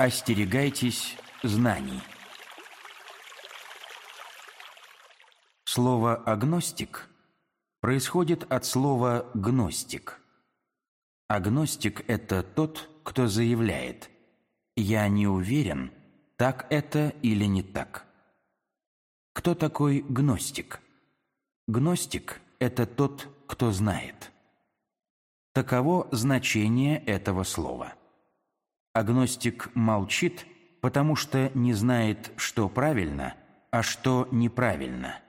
Остерегайтесь знаний. Слово «агностик» происходит от слова «гностик». Агностик – это тот, кто заявляет «я не уверен, так это или не так». Кто такой гностик? Гностик – это тот, кто знает. Таково значение этого слова. Агностик молчит, потому что не знает, что правильно, а что неправильно,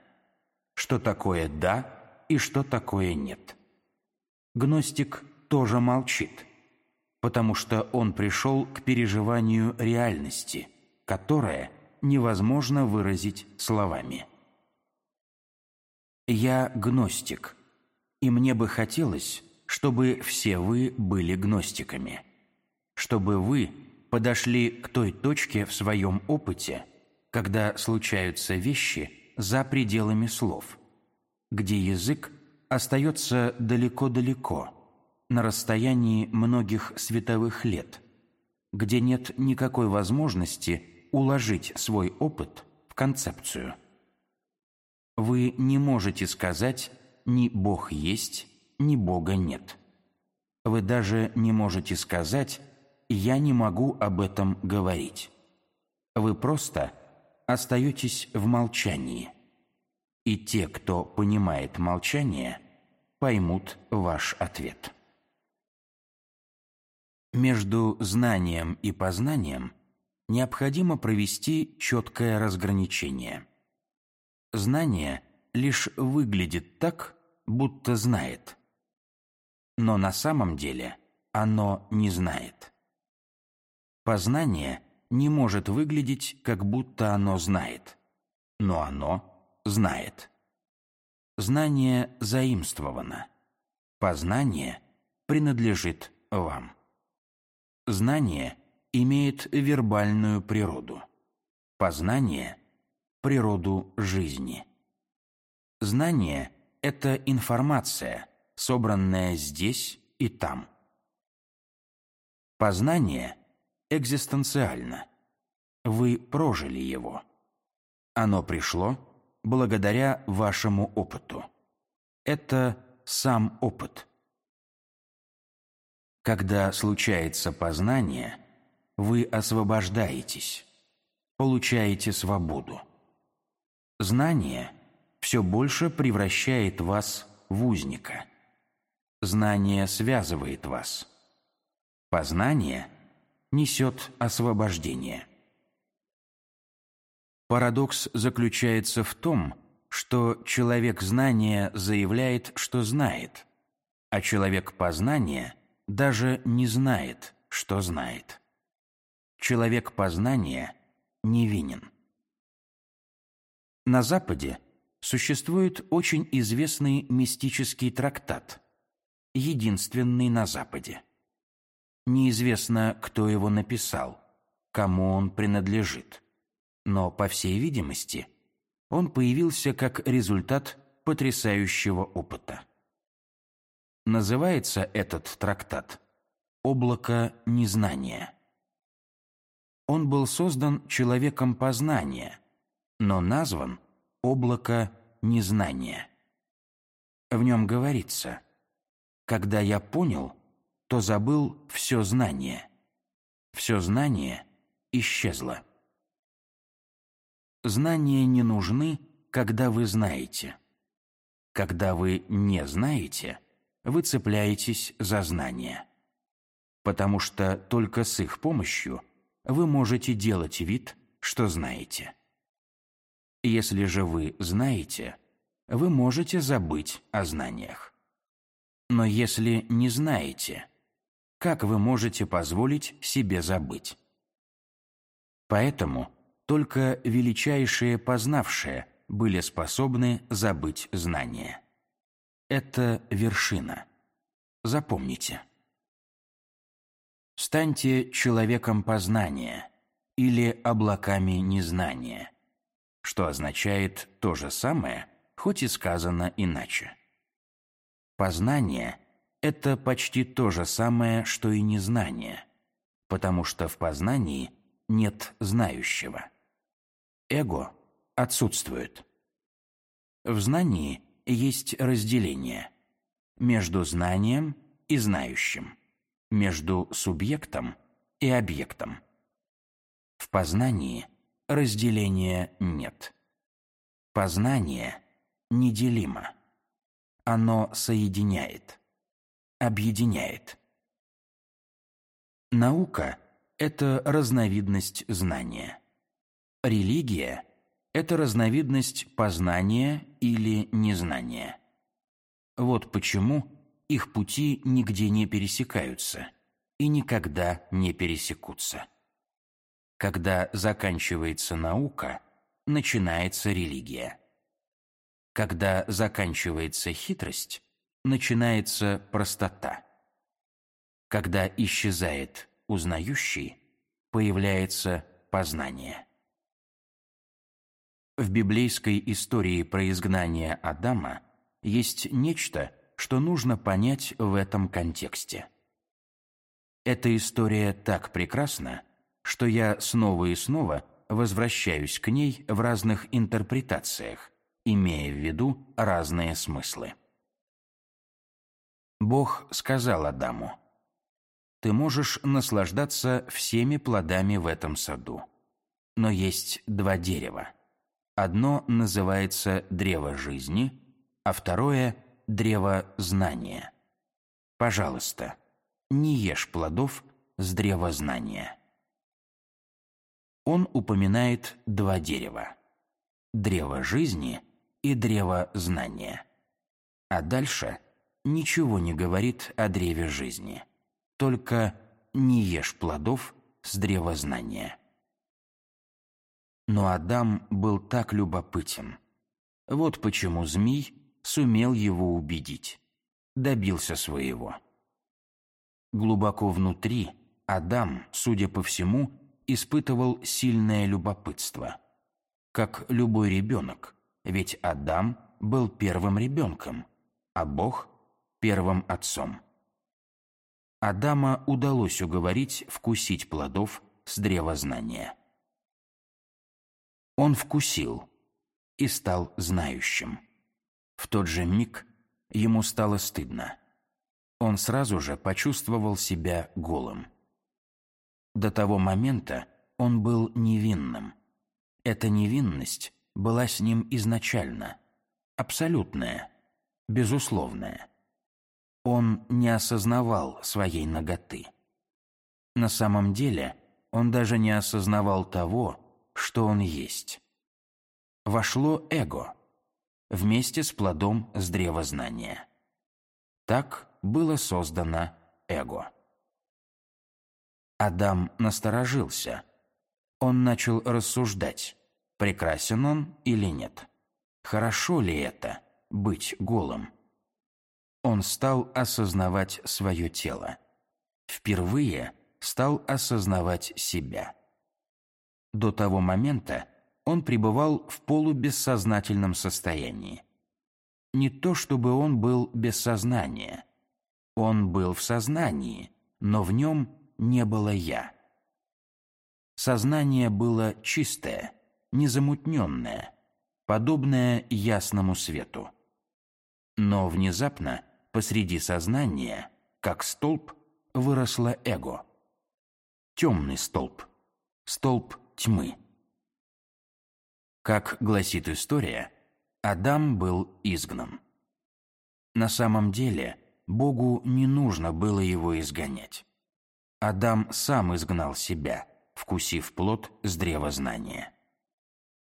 что такое «да» и что такое «нет». Гностик тоже молчит, потому что он пришел к переживанию реальности, которая невозможно выразить словами. Я гностик, и мне бы хотелось, чтобы все вы были гностиками, чтобы вы подошли к той точке в своем опыте, когда случаются вещи за пределами слов, где язык остается далеко-далеко, на расстоянии многих световых лет, где нет никакой возможности уложить свой опыт в концепцию. Вы не можете сказать «ни Бог есть, ни Бога нет». Вы даже не можете сказать «я не могу об этом говорить». Вы просто остаетесь в молчании. И те, кто понимает молчание, поймут ваш ответ. Между знанием и познанием необходимо провести четкое разграничение. Знание лишь выглядит так, будто знает. Но на самом деле оно не знает. Познание не может выглядеть, как будто оно знает, но оно знает. Знание заимствовано. Познание принадлежит вам. Знание имеет вербальную природу. Познание – природу жизни. Знание – это информация, собранная здесь и там. Познание экзистенциально. Вы прожили его. Оно пришло благодаря вашему опыту. Это сам опыт – когда случается познание, вы освобождаетесь, получаете свободу. Знание все больше превращает вас в узника. Знание связывает вас. Познание несет освобождение. Парадокс заключается в том, что человек знания заявляет, что знает, а человек познания – даже не знает, что знает. Человек познания невинен. На Западе существует очень известный мистический трактат, единственный на Западе. Неизвестно, кто его написал, кому он принадлежит, но, по всей видимости, он появился как результат потрясающего опыта. Называется этот трактат «Облако незнания». Он был создан человеком познания, но назван «Облако незнания». В нем говорится «Когда я понял, то забыл все знание. Все знание исчезло». Знания не нужны, когда вы знаете. Когда вы не знаете – вы цепляетесь за знания. Потому что только с их помощью вы можете делать вид, что знаете. Если же вы знаете, вы можете забыть о знаниях. Но если не знаете, как вы можете позволить себе забыть? Поэтому только величайшие познавшие были способны забыть знания это вершина. Запомните. Станьте человеком познания или облаками незнания, что означает то же самое, хоть и сказано иначе. Познание – это почти то же самое, что и незнание, потому что в познании нет знающего. Эго отсутствует. В знании есть разделение между знанием и знающим, между субъектом и объектом. В познании разделения нет. Познание неделимо. Оно соединяет, объединяет. Наука – это разновидность знания. Религия – это разновидность познания или незнания. Вот почему их пути нигде не пересекаются и никогда не пересекутся. Когда заканчивается наука, начинается религия. Когда заканчивается хитрость, начинается простота. Когда исчезает узнающий, появляется познание. В библейской истории про изгнание Адама есть нечто, что нужно понять в этом контексте. Эта история так прекрасна, что я снова и снова возвращаюсь к ней в разных интерпретациях, имея в виду разные смыслы. Бог сказал Адаму, «Ты можешь наслаждаться всеми плодами в этом саду, но есть два дерева. Одно называется древо жизни, а второе – древо знания. Пожалуйста, не ешь плодов с древа знания». Он упоминает два дерева – древо жизни – и древо знания. А дальше ничего не говорит о древе жизни, только не ешь плодов с древа знания. Но Адам был так любопытен. Вот почему змей сумел его убедить, добился своего. Глубоко внутри Адам, судя по всему, испытывал сильное любопытство, как любой ребенок, ведь Адам был первым ребенком, а Бог – первым отцом. Адама удалось уговорить вкусить плодов с древа знания. Он вкусил и стал знающим. В тот же миг ему стало стыдно. Он сразу же почувствовал себя голым. До того момента он был невинным. Эта невинность была с ним изначально, абсолютная, безусловная. Он не осознавал своей наготы. На самом деле он даже не осознавал того, что он есть. Вошло эго вместе с плодом с древа знания. Так было создано эго. Адам насторожился. Он начал рассуждать прекрасен он или нет. Хорошо ли это – быть голым? Он стал осознавать свое тело. Впервые стал осознавать себя. До того момента он пребывал в полубессознательном состоянии. Не то чтобы он был без сознания. Он был в сознании, но в нем не было «я». Сознание было чистое – незамутненное, подобное ясному свету. Но внезапно посреди сознания, как столб, выросло эго. Темный столб, столб тьмы. Как гласит история, Адам был изгнан. На самом деле, Богу не нужно было его изгонять. Адам сам изгнал себя, вкусив плод с древа знания.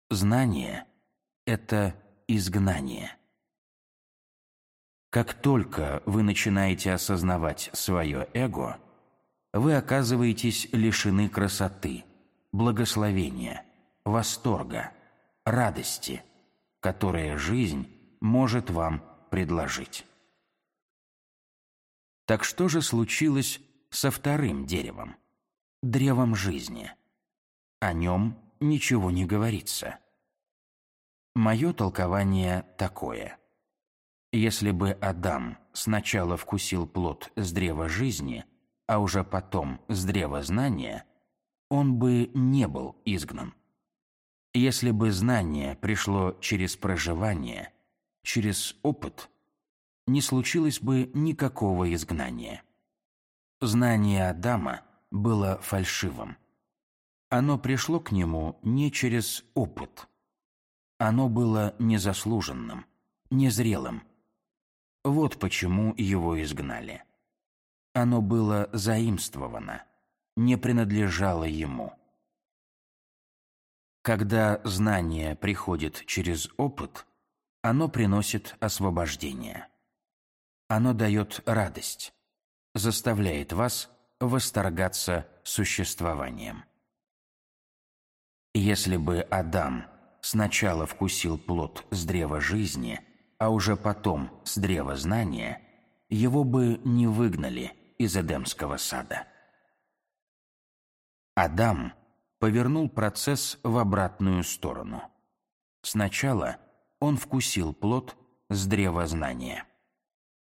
Знание – это изгнание. Как только вы начинаете осознавать свое эго, вы оказываетесь лишены красоты, благословения, восторга, радости, которые жизнь может вам предложить. Так что же случилось со вторым деревом, древом жизни? О нем ничего не говорится. Мое толкование такое. Если бы Адам сначала вкусил плод с древа жизни, а уже потом с древа знания, он бы не был изгнан. Если бы знание пришло через проживание, через опыт, не случилось бы никакого изгнания. Знание Адама было фальшивым. Оно пришло к нему не через опыт. Оно было незаслуженным, незрелым. Вот почему его изгнали. Оно было заимствовано, не принадлежало ему. Когда знание приходит через опыт, оно приносит освобождение. Оно дает радость, заставляет вас восторгаться существованием. Если бы Адам сначала вкусил плод с древа жизни, а уже потом с древа знания, его бы не выгнали из Эдемского сада. Адам повернул процесс в обратную сторону. Сначала он вкусил плод с древа знания.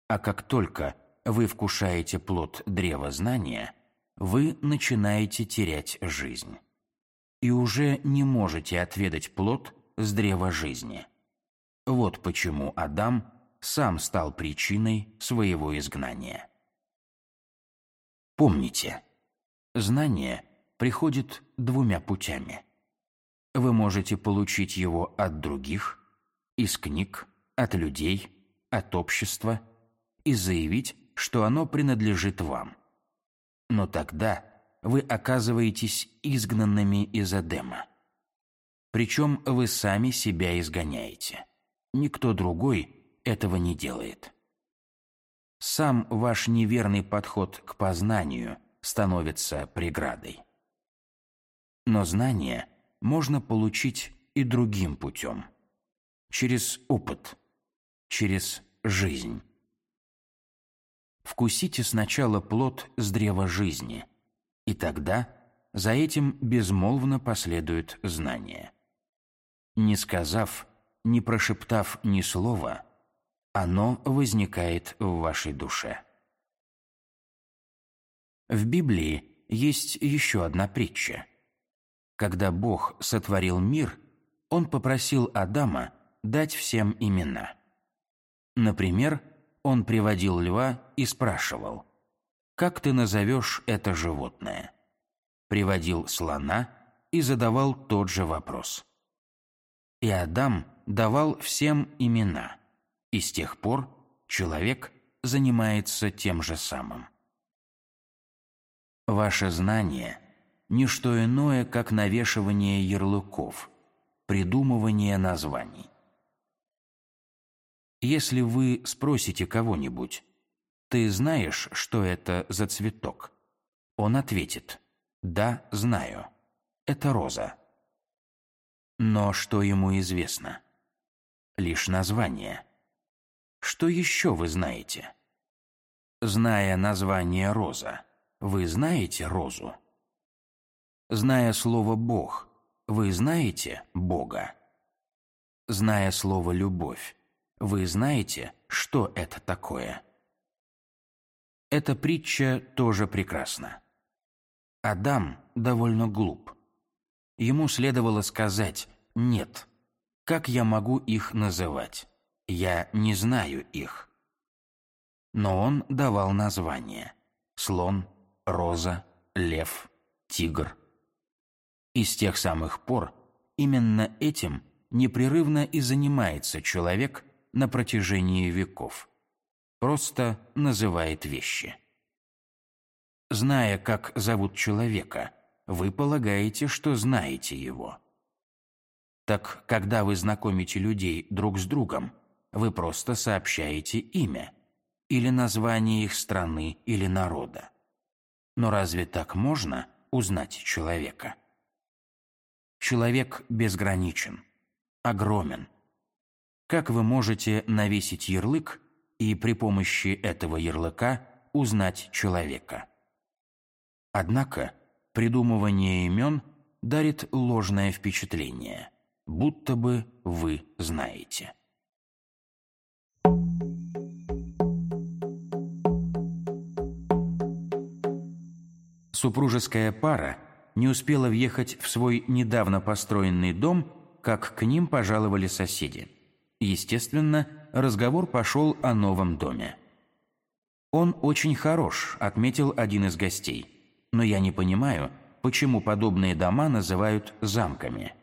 А как только вы вкушаете плод древа знания, вы начинаете терять жизнь. И уже не можете отведать плод с древа жизни. Вот почему Адам сам стал причиной своего изгнания. Помните, знание приходит двумя путями. Вы можете получить его от других, из книг, от людей, от общества и заявить, что оно принадлежит вам. Но тогда вы оказываетесь изгнанными из Эдема. Причем вы сами себя изгоняете. Никто другой этого не делает. Сам ваш неверный подход к познанию становится преградой. Но знание можно получить и другим путем. Через опыт, через жизнь. Вкусите сначала плод с древа жизни, и тогда за этим безмолвно последует знание. Не сказав, не прошептав ни слова, оно возникает в вашей душе. В Библии есть еще одна притча. Когда Бог сотворил мир, Он попросил Адама дать всем имена. Например, Он приводил льва и спрашивал, «Как ты назовешь это животное?» Приводил слона и задавал тот же вопрос. И Адам давал всем имена, и с тех пор человек занимается тем же самым. Ваше знание – не что иное, как навешивание ярлыков, придумывание названий. Если вы спросите кого-нибудь, «Ты знаешь, что это за цветок?» Он ответит, «Да, знаю. Это роза». Но что ему известно? Лишь название. Что еще вы знаете? Зная название роза, вы знаете розу? Зная слово «Бог», вы знаете Бога? Зная слово «любовь», вы знаете, что это такое? Эта притча тоже прекрасна. Адам довольно глуп. Ему следовало сказать «нет». Как я могу их называть? Я не знаю их. Но он давал названия. Слон, роза, лев, тигр. И с тех самых пор именно этим непрерывно и занимается человек на протяжении веков. Просто называет вещи. Зная, как зовут человека, вы полагаете, что знаете его. Так когда вы знакомите людей друг с другом, вы просто сообщаете имя или название их страны или народа. Но разве так можно узнать человека? Человек безграничен, огромен. Как вы можете навесить ярлык и при помощи этого ярлыка узнать человека? Однако придумывание имен дарит ложное впечатление, будто бы вы знаете. Супружеская пара не успела въехать в свой недавно построенный дом, как к ним пожаловали соседи. Естественно, разговор пошел о новом доме. «Он очень хорош», — отметил один из гостей. «Но я не понимаю, почему подобные дома называют замками».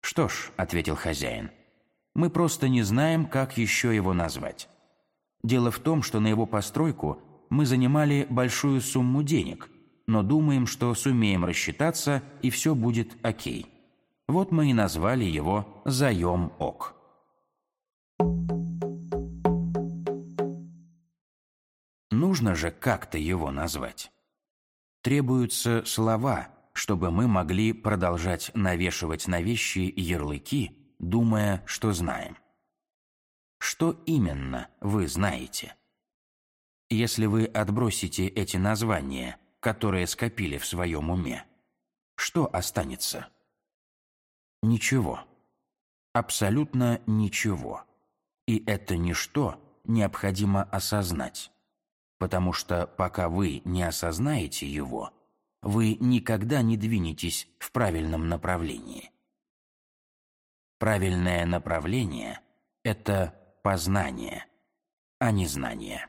«Что ж», — ответил хозяин, — «мы просто не знаем, как еще его назвать. Дело в том, что на его постройку мы занимали большую сумму денег, но думаем, что сумеем рассчитаться, и все будет окей. Вот мы и назвали его «Заем ок». Нужно же как-то его назвать. Требуются слова, чтобы мы могли продолжать навешивать на вещи ярлыки, думая, что знаем. Что именно вы знаете? Если вы отбросите эти названия, которые скопили в своем уме, что останется? Ничего. Абсолютно ничего. И это ничто необходимо осознать. Потому что пока вы не осознаете его, вы никогда не двинетесь в правильном направлении. Правильное направление – это познание, а не знание.